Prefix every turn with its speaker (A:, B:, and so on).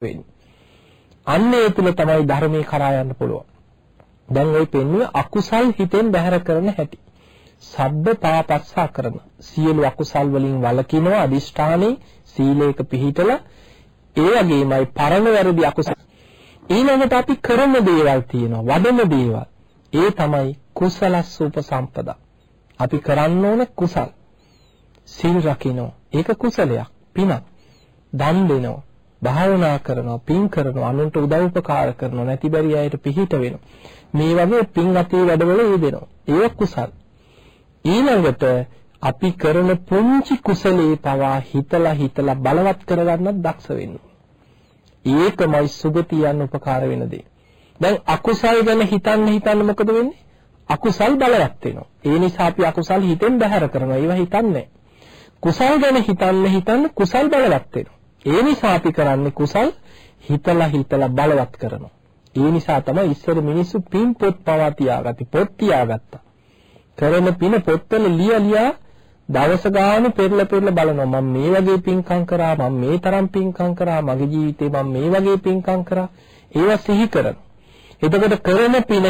A: වෙන්නේ. අන්න ඒ තුල තමයි ධර්මයේ කරා යන්න පුළුවන්. දැන් ওই පෙන්වුවේ අකුසල් හිතෙන් බැහැර කරන හැටි. සබ්බ පාපස්සා කරන. සියලු අකුසල් වලින් වළකිනවා අදිෂ්ඨානේ සීලයක පිහිටලා ඒ වගේමයි පරණ වැරදි අකුසල. ඊළඟට අපි කරන දේවල් තියෙනවා වඩන දේවල්. ඒ තමයි කුසලස් උපසම්පදා. අපි කරන්න ඕන කුසල්. සීල් රකින්න ඒක කුසලයක් පිනක්. දන් දෙනවා. භාවනා කරනවා පින් කරනවා අනුන්ට උදව් උපකාර කරනවා නැති බැරි අයට පිහිට වෙනවා. මේ වගේ පින් අතේ වැඩවල යෙදෙනවා. ඒක කුසල්. ඊළඟට අපි කරන පුංචි කුසලේ පවා හිතලා හිතලා බලවත් කරගන්නත් දක්ෂ වෙන්න ඒකමයි සුගතිය යන උපකාර වෙන දේ. දැන් අකුසල් ගැන හිතන්න හිතන්න මොකද වෙන්නේ? අකුසල් බලවත් වෙනවා. ඒ නිසා අපි අකුසල් හිතෙන් බැහැර කරනවා. ඒවා හිතන්නේ කුසල් ගැන හිතන්න හිතන්න කුසල් බලවත් වෙනවා. ඒ නිසා අපි කරන්නේ කුසල් හිතලා හිතලා බලවත් කරනවා. ඒ නිසා තමයි ඉස්සර මිනිස්සු පින් පොත් පවා තියාගatti පොත් තියාගත්තා. කරන පින පොත්වල ලියා ලියා දවස ගාන පෙරල පෙරල බලනවා මම මේ වගේ පින්කම් කරා මම මේ තරම් පින්කම් කරා මගේ ජීවිතේ මම මේ වගේ පින්කම් කරා ඒවා සිහි කරනවා. එතකොට කරන පින